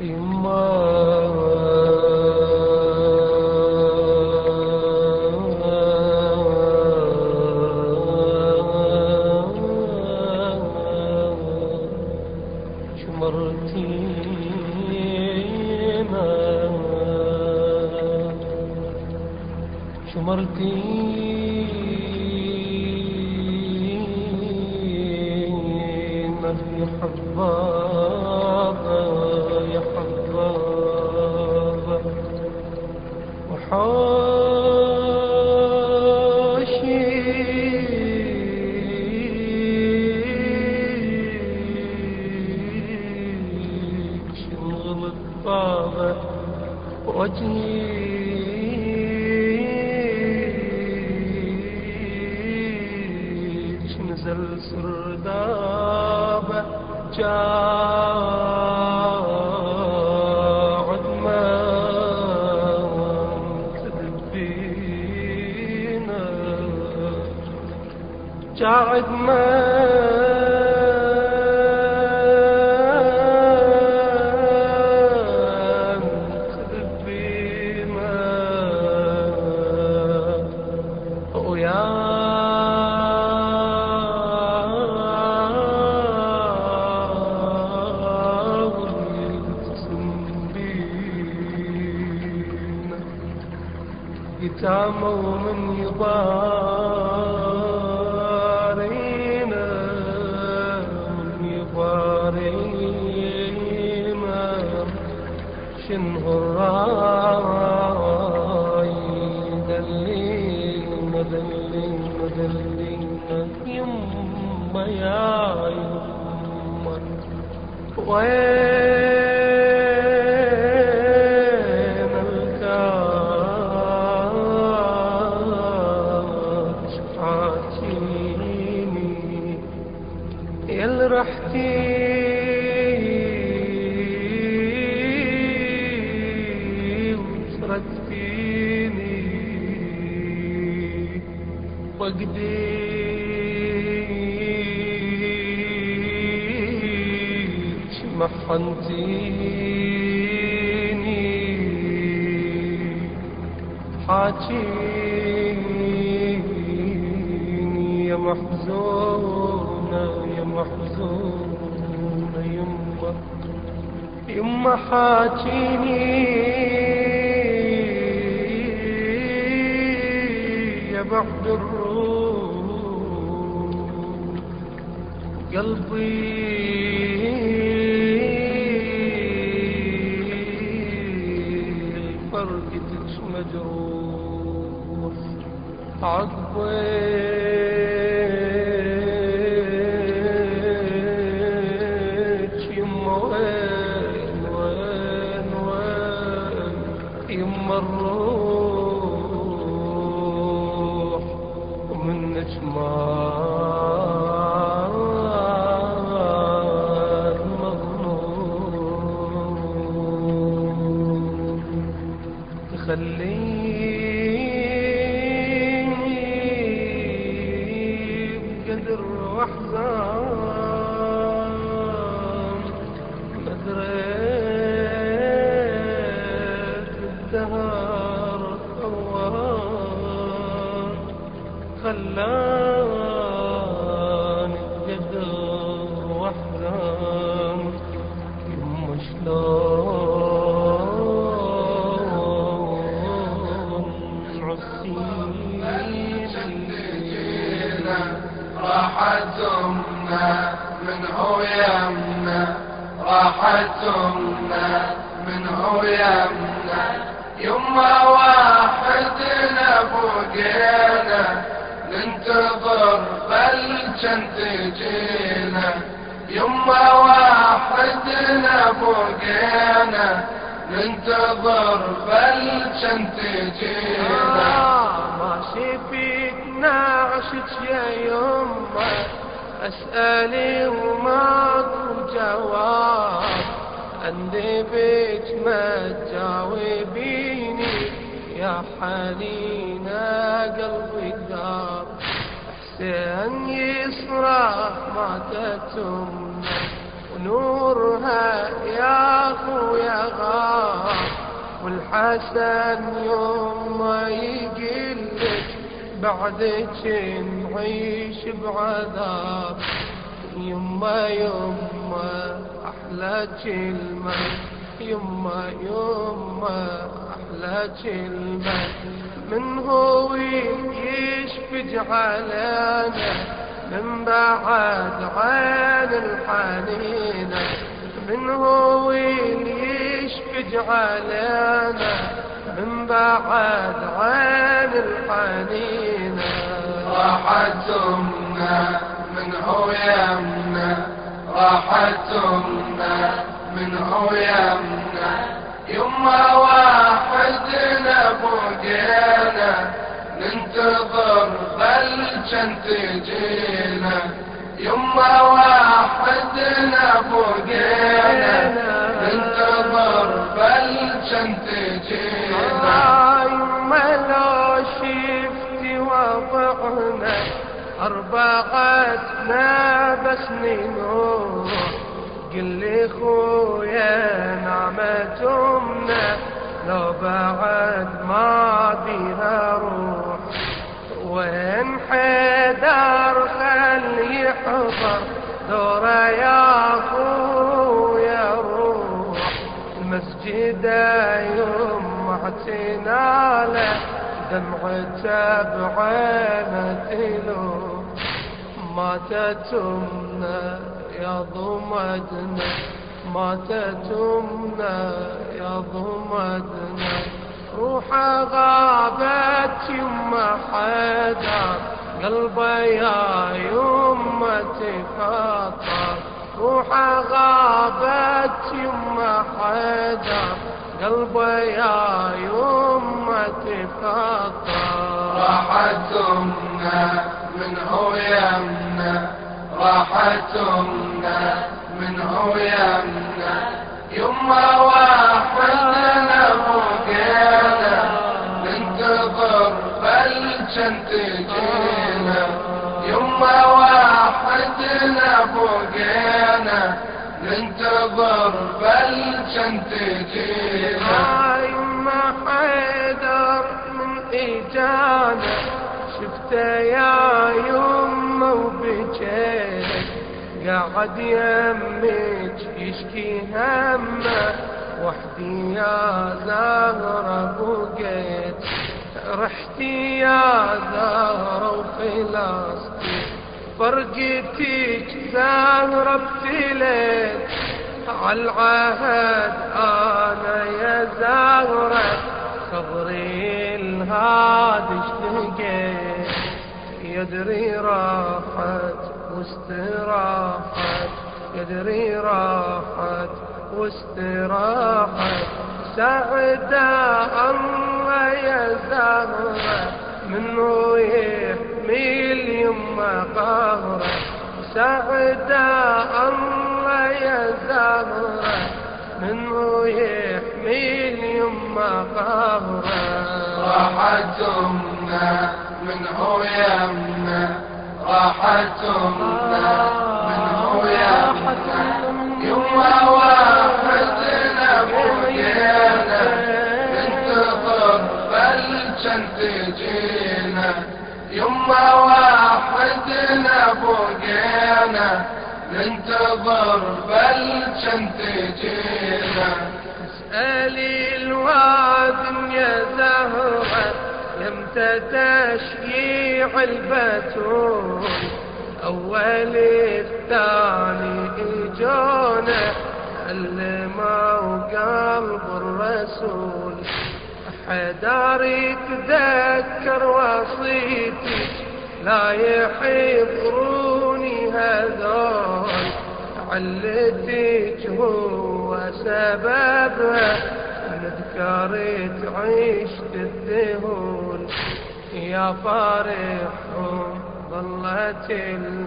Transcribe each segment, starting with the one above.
شمرتينا يا حبابة بابا وجهي نزل سردابه جاعد ما تدبينا جاعد ما يتاموا من يضارينا من يضارينا شنه الراي دلينا دلينا دلينا يما يا يما. وين يل رحتي وسرت فيني. وقديش محنتيني حاجيني يا محزونة يا محزونة يما يما حاجيني. يا بعد الروح قلبي فرقتك مجروح عقبيت عسيني راحت أمنا من هو يمنا راحت أمنا من هو يمنا يما واحدنا بقينا ننتظر بل تجينا يما واحدنا بقينا ننتظر بل تجينا ماشي فيك نعشك يا يما أسألي وماكو جواب. عندي بيت ما تجاوبيني يا حنينة قلبي دار حسين يسرح ما تتمنى ونورها يا خويا غار. والحسن يوم ما يقلك بعدك نعيش بعذاب. يما يما أحلى كلمة يما يما أحلى كلمة. من هو يشفج علينا؟ من بعد عين الحنينة من هو يشفج علينا من بعد عين الحنينة راحت أمنا من هو يمنا راحت أمنا من هو يمنا يما واحدنا بوقينا ننتظر كنت تجينا يما واحدنا بوقينا ننتظر كنت تجينا يما لو شفتي وضعنا أربعتنا بس قل لي خويا نعمة أمنا لو بعد ما بيها روح وين حيدر خلي يحضر دورة يا خويا روح المسجد يوم اعتنا له دمعته بعينه تلو ماتت أمنا يا ضمدنا ماتت أمنا يا ضمدنا روح غابت يما حيدر قلبه يا يما تفطر روح غابت يما حيدر قلبه يا يما تفطر راحت أمنا من هو يمنا راحت أمنا من هو يمنا يما واحدنا بل كنت جينا يما واحدنا بوقينا ننتظر بل كنت جينا يما حيدر من إجانا شفته يا يما وبجيت قاعد يمك يشكي همه وحدي يا زهرة بقيت رحتي يا زهرة وفلسطين فرقتك زهرة ابتليت عالعهد أنا يا زهرة خبري الهادي اشتقيت. يدري راحت واستراحت يدري راحت واستراحت. سعدة الله يا زهرة منه يحمي اليمة قهرة سعدة الله يا زهرة منه يحمي اليمة قهرة راحت أمنا من هو يمنا راحت أمنا من هو يمنا يما بل كنت جينا يما واحدنا بوقينا ننتظر بل كنت جينا اسألي الواد يا زهرة يمتى تشييع البتول. أول الثاني إجانا علموا قلب الرسول. حدار يتذكر وصيتك لا يحضروني هذول. علتك هو سببها نذكرت عشت الذهول. يا فارحهم ظلت الهم.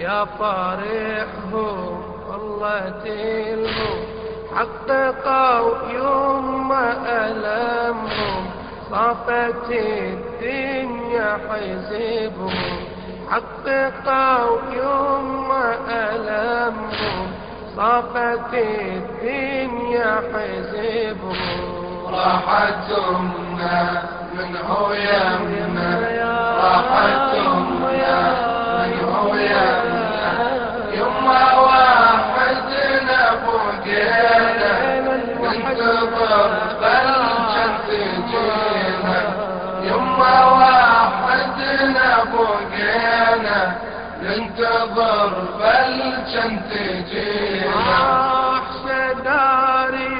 يا فارحهم ظلت الهم. حققوا يوم ألمهم صافت الدنيا حزبهم حققوا يوم ألمهم خافت الدنيا حزبه راحت من هو يمنا ننتظر فالجن تجينا أحسن داري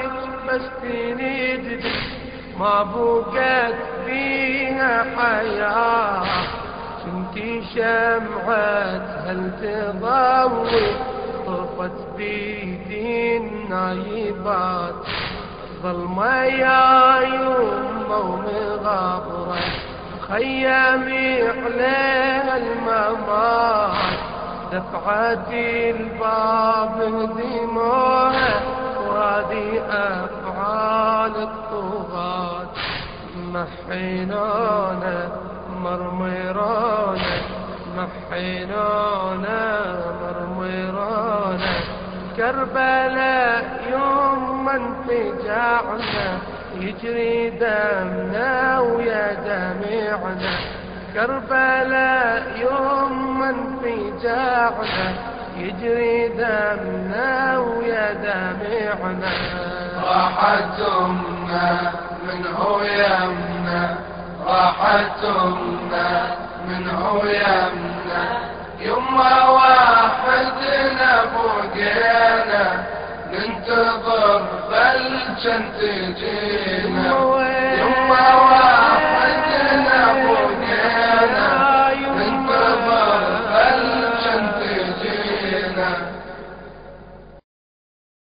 بس تنيد ما بقت فيها حياة. كنتي شمعة هل تضوي طرفت بيدي النايبات؟ ظلمة يا يمه ومغابرة خيامي عليها الممات دفعت الباب دموعها وهذه أفعال الطغاة محينونا مرميرونا محينونا مرميرونا كربلاء يوم ما انفجعنا يجري دمنا ويا دمعنا كربلاء يوم ما انفجعنا يجري دمنا ويا دمعنا راحت أمنا من هو يمنا راحت أمنا من هو يمنا. يما وحدنا بقينا ننتظر بل تجينا. يما